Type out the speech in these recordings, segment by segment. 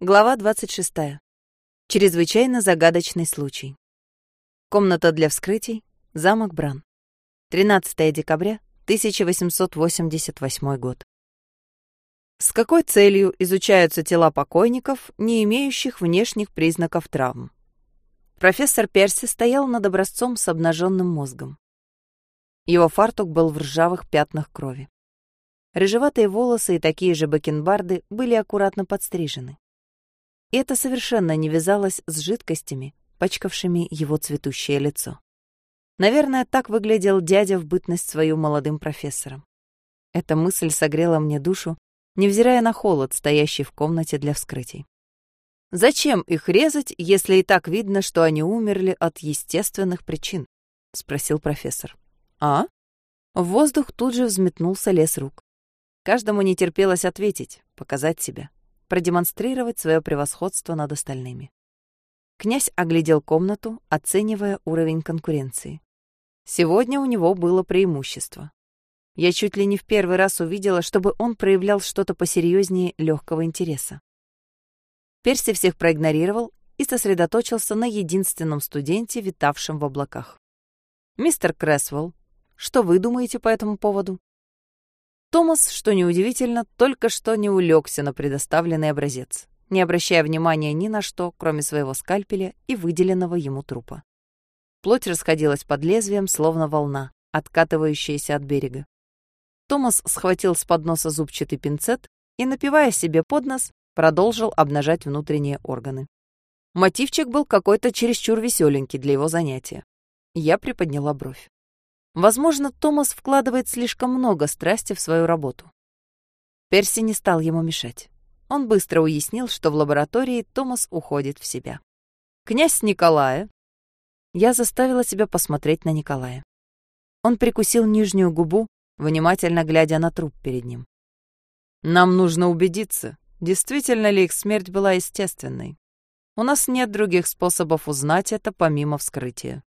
Глава 26. Чрезвычайно загадочный случай. Комната для вскрытий. Замок Бран. 13 декабря 1888 год. С какой целью изучаются тела покойников, не имеющих внешних признаков травм? Профессор Перси стоял над образцом с обнаженным мозгом. Его фартук был в ржавых пятнах крови. Рыжеватые волосы и такие же бакенбарды были аккуратно подстрижены. И это совершенно не вязалось с жидкостями, пачкавшими его цветущее лицо. Наверное, так выглядел дядя в бытность свою молодым профессором. Эта мысль согрела мне душу, невзирая на холод, стоящий в комнате для вскрытий. «Зачем их резать, если и так видно, что они умерли от естественных причин?» — спросил профессор. «А?» В воздух тут же взметнулся лес рук. Каждому не терпелось ответить, показать себя, продемонстрировать свое превосходство над остальными. Князь оглядел комнату, оценивая уровень конкуренции. Сегодня у него было преимущество. Я чуть ли не в первый раз увидела, чтобы он проявлял что-то посерьезнее легкого интереса. Перси всех проигнорировал и сосредоточился на единственном студенте, витавшем в облаках. «Мистер Крэсвелл, что вы думаете по этому поводу?» Томас, что неудивительно, только что не улегся на предоставленный образец, не обращая внимания ни на что, кроме своего скальпеля и выделенного ему трупа. Плоть расходилась под лезвием, словно волна, откатывающаяся от берега. Томас схватил с подноса зубчатый пинцет и, напивая себе под нос, продолжил обнажать внутренние органы. Мотивчик был какой-то чересчур веселенький для его занятия. Я приподняла бровь. Возможно, Томас вкладывает слишком много страсти в свою работу. Перси не стал ему мешать. Он быстро уяснил, что в лаборатории Томас уходит в себя. Князь Николая. Я заставила себя посмотреть на Николая. Он прикусил нижнюю губу, внимательно глядя на труп перед ним. «Нам нужно убедиться, действительно ли их смерть была естественной. У нас нет других способов узнать это помимо вскрытия.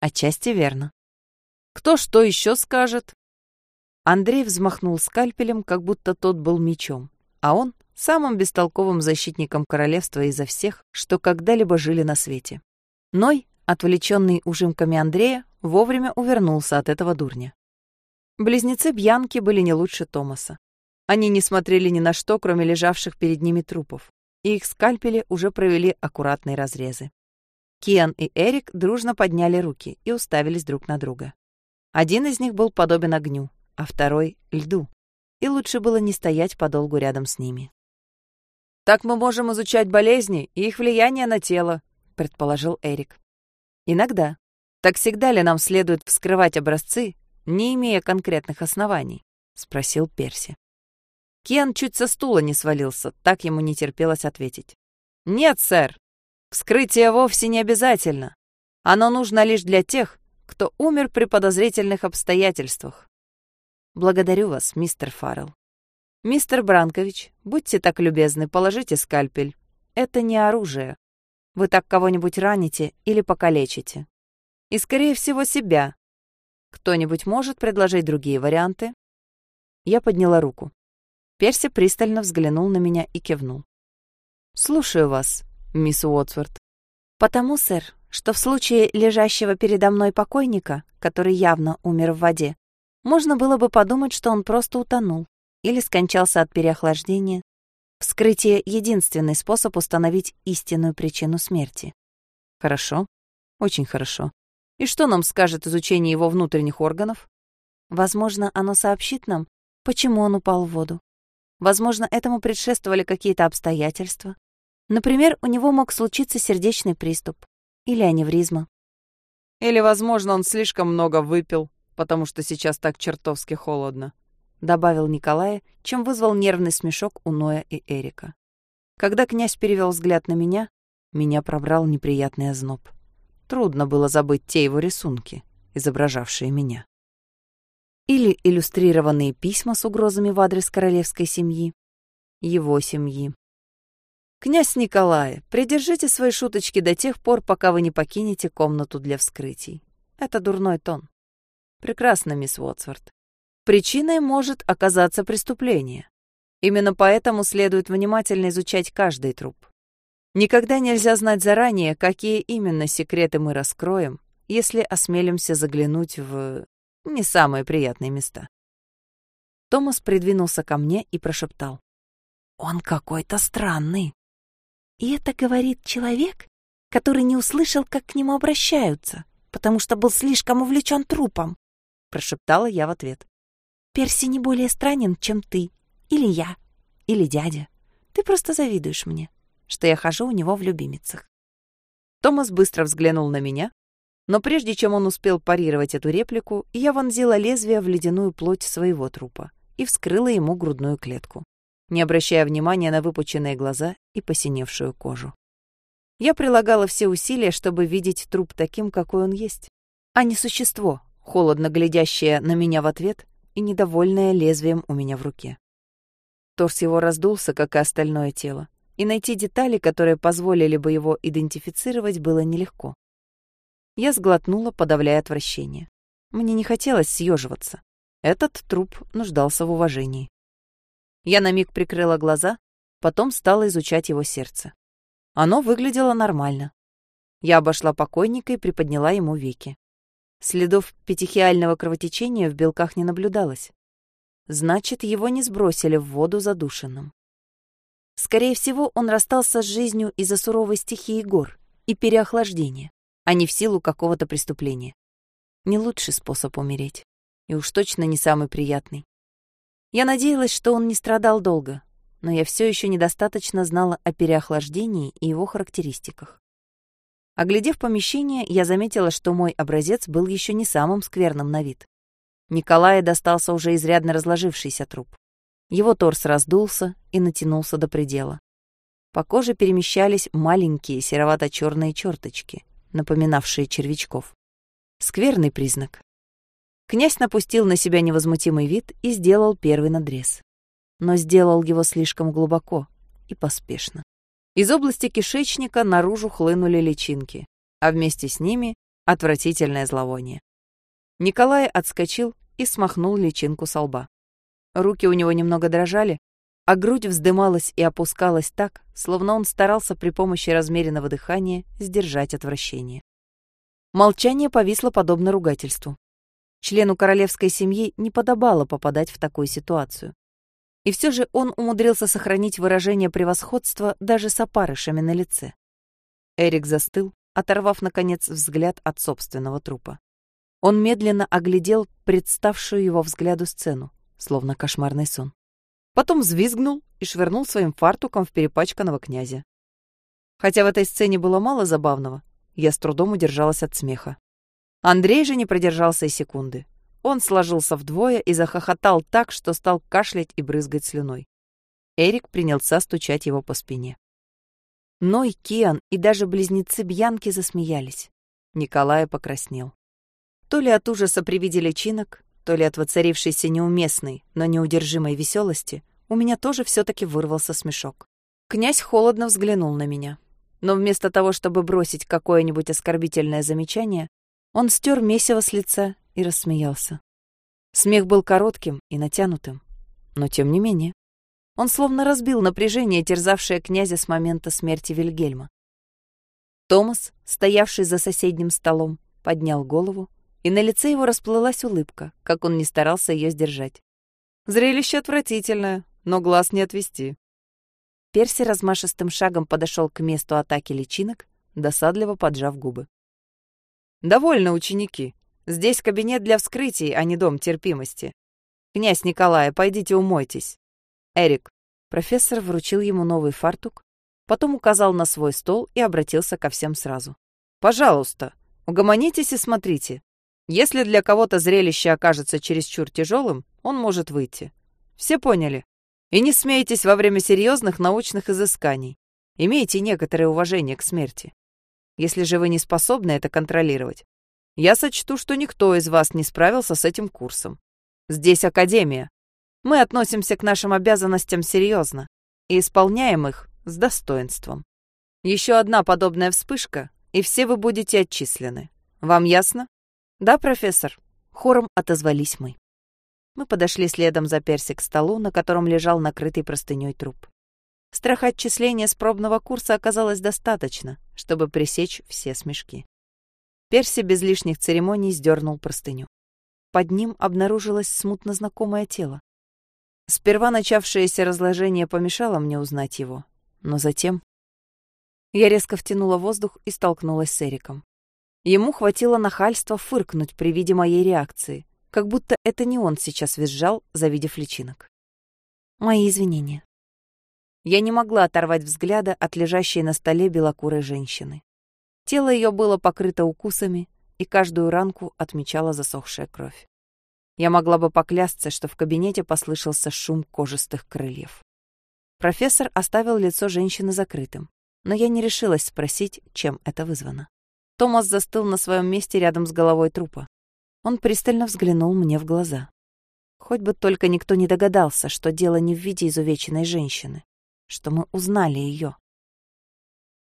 Отчасти верно. Кто что еще скажет? Андрей взмахнул скальпелем, как будто тот был мечом, а он — самым бестолковым защитником королевства изо всех, что когда-либо жили на свете. Ной, отвлеченный ужимками Андрея, вовремя увернулся от этого дурня. Близнецы Бьянки были не лучше Томаса. Они не смотрели ни на что, кроме лежавших перед ними трупов, и их скальпели уже провели аккуратные разрезы. Киан и Эрик дружно подняли руки и уставились друг на друга. Один из них был подобен огню, а второй — льду, и лучше было не стоять подолгу рядом с ними. «Так мы можем изучать болезни и их влияние на тело», — предположил Эрик. «Иногда. Так всегда ли нам следует вскрывать образцы, не имея конкретных оснований?» — спросил Перси. Кен чуть со стула не свалился, так ему не терпелось ответить. «Нет, сэр, вскрытие вовсе не обязательно. Оно нужно лишь для тех, кто умер при подозрительных обстоятельствах. Благодарю вас, мистер Фаррелл. Мистер Бранкович, будьте так любезны, положите скальпель. Это не оружие. Вы так кого-нибудь раните или покалечите. И, скорее всего, себя. Кто-нибудь может предложить другие варианты? Я подняла руку. Перси пристально взглянул на меня и кивнул. «Слушаю вас, мисс Уотсворт». «Потому, сэр, что в случае лежащего передо мной покойника, который явно умер в воде, можно было бы подумать, что он просто утонул или скончался от переохлаждения. Вскрытие — единственный способ установить истинную причину смерти. Хорошо, очень хорошо. И что нам скажет изучение его внутренних органов? Возможно, оно сообщит нам, почему он упал в воду. Возможно, этому предшествовали какие-то обстоятельства. Например, у него мог случиться сердечный приступ или аневризма. Или, возможно, он слишком много выпил, потому что сейчас так чертовски холодно, добавил Николай, чем вызвал нервный смешок у Ноя и Эрика. Когда князь перевел взгляд на меня, меня пробрал неприятный озноб. Трудно было забыть те его рисунки, изображавшие меня или иллюстрированные письма с угрозами в адрес королевской семьи, его семьи. «Князь Николай, придержите свои шуточки до тех пор, пока вы не покинете комнату для вскрытий. Это дурной тон». «Прекрасно, мисс Уотсворт. Причиной может оказаться преступление. Именно поэтому следует внимательно изучать каждый труп. Никогда нельзя знать заранее, какие именно секреты мы раскроем, если осмелимся заглянуть в не самые приятные места. Томас придвинулся ко мне и прошептал. «Он какой-то странный». «И это говорит человек, который не услышал, как к нему обращаются, потому что был слишком увлечен трупом», прошептала я в ответ. «Перси не более странен, чем ты, или я, или дядя. Ты просто завидуешь мне, что я хожу у него в любимицах». Томас быстро взглянул на меня, но прежде чем он успел парировать эту реплику, я вонзила лезвие в ледяную плоть своего трупа и вскрыла ему грудную клетку, не обращая внимания на выпученные глаза и посиневшую кожу. Я прилагала все усилия, чтобы видеть труп таким, какой он есть, а не существо, холодно глядящее на меня в ответ и недовольное лезвием у меня в руке. Торс его раздулся, как и остальное тело, и найти детали, которые позволили бы его идентифицировать, было нелегко. Я сглотнула, подавляя отвращение. Мне не хотелось съеживаться. Этот труп нуждался в уважении. Я на миг прикрыла глаза, потом стала изучать его сердце. Оно выглядело нормально. Я обошла покойника и приподняла ему веки. Следов петехиального кровотечения в белках не наблюдалось. Значит, его не сбросили в воду задушенным. Скорее всего, он расстался с жизнью из-за суровой стихии гор и переохлаждения, а не в силу какого-то преступления. Не лучший способ умереть. И уж точно не самый приятный. Я надеялась, что он не страдал долго, но я все еще недостаточно знала о переохлаждении и его характеристиках. Оглядев помещение, я заметила, что мой образец был еще не самым скверным на вид. Николая достался уже изрядно разложившийся труп. Его торс раздулся и натянулся до предела. По коже перемещались маленькие серовато-черные черточки, напоминавшие червячков. Скверный признак. Князь напустил на себя невозмутимый вид и сделал первый надрез но сделал его слишком глубоко и поспешно. Из области кишечника наружу хлынули личинки, а вместе с ними отвратительное зловоние. Николай отскочил и смахнул личинку со лба. Руки у него немного дрожали, а грудь вздымалась и опускалась так, словно он старался при помощи размеренного дыхания сдержать отвращение. Молчание повисло подобно ругательству. Члену королевской семьи не подобало попадать в такую ситуацию. И все же он умудрился сохранить выражение превосходства даже с опарышами на лице. Эрик застыл, оторвав, наконец, взгляд от собственного трупа. Он медленно оглядел представшую его взгляду сцену, словно кошмарный сон. Потом взвизгнул и швырнул своим фартуком в перепачканного князя. Хотя в этой сцене было мало забавного, я с трудом удержалась от смеха. Андрей же не продержался и секунды. Он сложился вдвое и захохотал так, что стал кашлять и брызгать слюной. Эрик принялся стучать его по спине. Ной, Киан и даже близнецы Бьянки засмеялись. Николай покраснел. То ли от ужаса при виде личинок, то ли от воцарившейся неуместной, но неудержимой веселости, у меня тоже все-таки вырвался смешок. Князь холодно взглянул на меня. Но вместо того, чтобы бросить какое-нибудь оскорбительное замечание, он стер месиво с лица и рассмеялся. Смех был коротким и натянутым, но тем не менее. Он словно разбил напряжение, терзавшее князя с момента смерти Вильгельма. Томас, стоявший за соседним столом, поднял голову, и на лице его расплылась улыбка, как он не старался ее сдержать. Зрелище отвратительное, но глаз не отвести. Перси размашистым шагом подошел к месту атаки личинок, досадливо поджав губы. «Довольно, ученики. Здесь кабинет для вскрытий, а не дом терпимости. Князь Николай, пойдите умойтесь. Эрик. Профессор вручил ему новый фартук, потом указал на свой стол и обратился ко всем сразу. Пожалуйста, угомонитесь и смотрите. Если для кого-то зрелище окажется чересчур тяжелым, он может выйти. Все поняли? И не смейтесь во время серьезных научных изысканий. Имейте некоторое уважение к смерти. Если же вы не способны это контролировать, я сочту, что никто из вас не справился с этим курсом. Здесь академия. Мы относимся к нашим обязанностям серьезно и исполняем их с достоинством. Еще одна подобная вспышка, и все вы будете отчислены. Вам ясно? Да, профессор? Хором отозвались мы. Мы подошли следом за Перси к столу, на котором лежал накрытый простыней труп. Страха отчисления с пробного курса оказалось достаточно, чтобы пресечь все смешки. Перси без лишних церемоний сдернул простыню. Под ним обнаружилось смутно знакомое тело. Сперва начавшееся разложение помешало мне узнать его, но затем... Я резко втянула воздух и столкнулась с Эриком. Ему хватило нахальства фыркнуть при виде моей реакции, как будто это не он сейчас визжал, завидев личинок. Мои извинения. Я не могла оторвать взгляда от лежащей на столе белокурой женщины. Тело ее было покрыто укусами, и каждую ранку отмечала засохшая кровь. Я могла бы поклясться, что в кабинете послышался шум кожистых крыльев. Профессор оставил лицо женщины закрытым, но я не решилась спросить, чем это вызвано. Томас застыл на своем месте рядом с головой трупа. Он пристально взглянул мне в глаза. Хоть бы только никто не догадался, что дело не в виде изувеченной женщины, что мы узнали ее.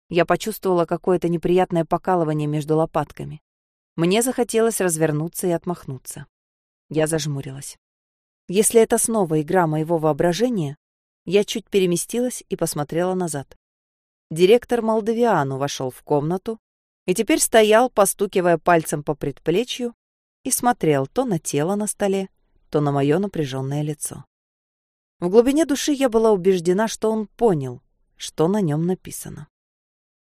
Я почувствовала какое-то неприятное покалывание между лопатками. Мне захотелось развернуться и отмахнуться. Я зажмурилась. Если это снова игра моего воображения, я чуть переместилась и посмотрела назад. Директор Молдавиану вошел в комнату и теперь стоял, постукивая пальцем по предплечью, и смотрел то на тело на столе, то на мое напряженное лицо. В глубине души я была убеждена, что он понял, что на нем написано.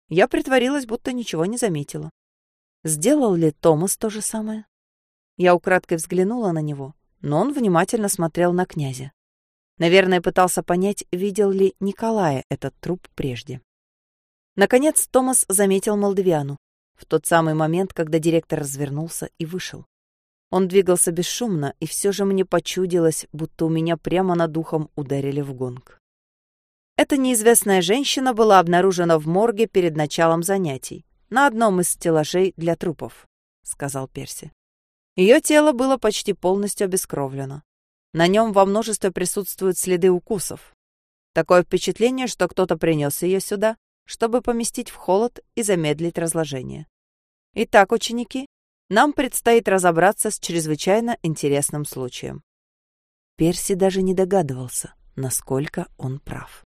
Я притворилась, будто ничего не заметила. Сделал ли Томас то же самое? Я украдкой взглянула на него, но он внимательно смотрел на князя. Наверное, пытался понять, видел ли Николая этот труп прежде. Наконец Томас заметил Молдавиану в тот самый момент, когда директор развернулся и вышел. Он двигался бесшумно, и все же мне почудилось, будто у меня прямо над духом ударили в гонг. Эта неизвестная женщина была обнаружена в морге перед началом занятий, на одном из стеллажей для трупов, сказал Перси. Ее тело было почти полностью обескровлено. На нем во множестве присутствуют следы укусов. Такое впечатление, что кто-то принес ее сюда, чтобы поместить в холод и замедлить разложение. Итак, ученики, нам предстоит разобраться с чрезвычайно интересным случаем. Перси даже не догадывался, насколько он прав.